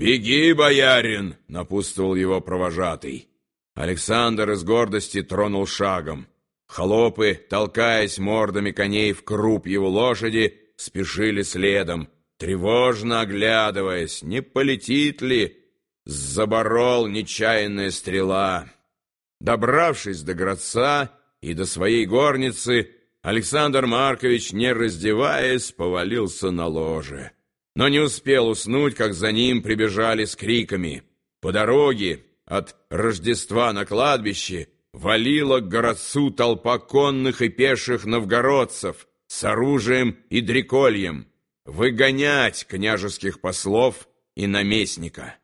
«Беги, боярин!» — напутствовал его провожатый. Александр из гордости тронул шагом. Холопы, толкаясь мордами коней в круп его лошади, спешили следом, тревожно оглядываясь, не полетит ли, заборол нечаянная стрела. Добравшись до Градца и до своей горницы, Александр Маркович, не раздеваясь, повалился на ложе. Но не успел уснуть, как за ним прибежали с криками. По дороге от Рождества на кладбище валила к городцу толпа конных и пеших новгородцев с оружием и дрекольем, выгонять княжеских послов и наместника.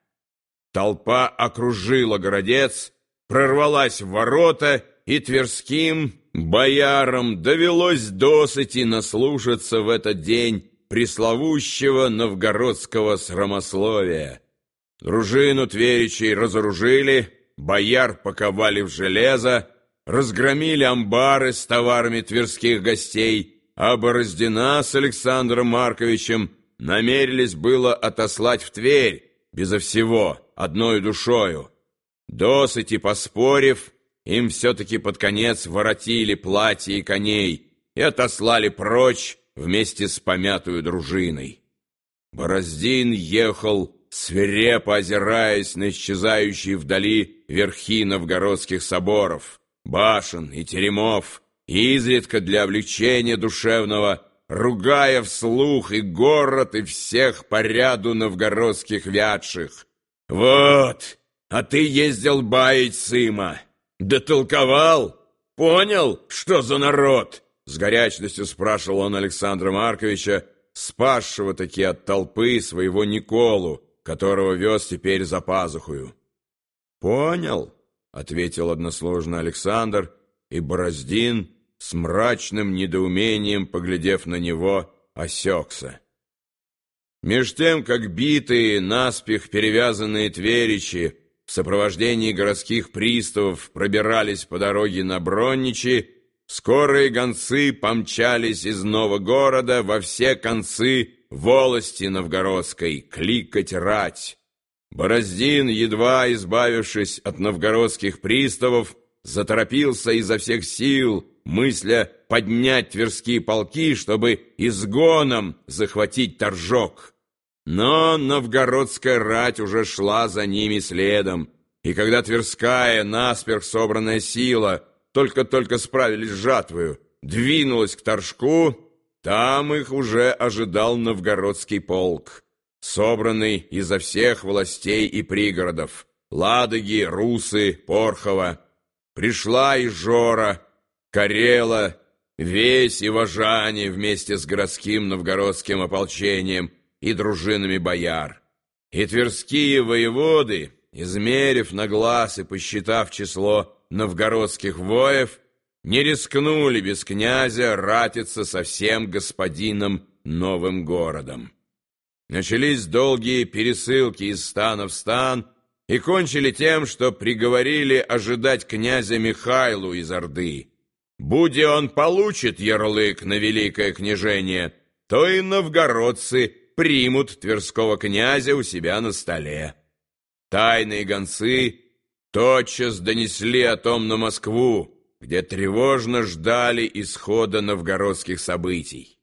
Толпа окружила городец, прорвалась в ворота, и тверским боярам довелось досыти наслушаться в этот день пресловущего новгородского срамословия. Дружину Тверичей разоружили, бояр паковали в железо, разгромили амбары с товарами тверских гостей, а Бороздина с Александром Марковичем намерились было отослать в Тверь, безо всего, одной душою. Досыти поспорив, им все-таки под конец воротили платья и коней и отослали прочь вместе с помятую дружиной. Бороздин ехал свирепо озираясь на исчезающие вдали верхи новгородских соборов, башен и теремов, изредка для облегчения душевного, ругая вслух и город, и всех по ряду новгородских вятших. «Вот, а ты ездил баять сыма, да толковал, понял, что за народ?» С горячностью спрашивал он Александра Марковича, спасшего таки от толпы своего Николу, которого вез теперь за пазухою. «Понял», — ответил односложно Александр, и Бороздин, с мрачным недоумением, поглядев на него, осекся. Меж тем, как битые, наспех перевязанные тверичи в сопровождении городских приставов пробирались по дороге на Бронничи, скорые гонцы помчались из нового города во все концы волости новгородской, кликать рать. Бороздин, едва избавившись от новгородских приставов, заторопился изо всех сил, мысля поднять тверские полки, чтобы изгоном захватить торжок. Но новгородская рать уже шла за ними следом, и когда Тверская, наспех собранная сила, только-только справились с жатвою, двинулась к торжку, там их уже ожидал новгородский полк, собранный изо всех властей и пригородов, Ладоги, Русы, Порхова. Пришла и Жора, Карела, весь и Вожане вместе с городским новгородским ополчением и дружинами бояр. И тверские воеводы, измерив на глаз и посчитав число новгородских воев, не рискнули без князя ратиться со всем господином новым городом. Начались долгие пересылки из стана в стан и кончили тем, что приговорили ожидать князя Михайлу из Орды. Будь он получит ярлык на великое княжение, то и новгородцы примут Тверского князя у себя на столе. Тайные гонцы тотчас донесли о том на Москву, где тревожно ждали исхода новгородских событий.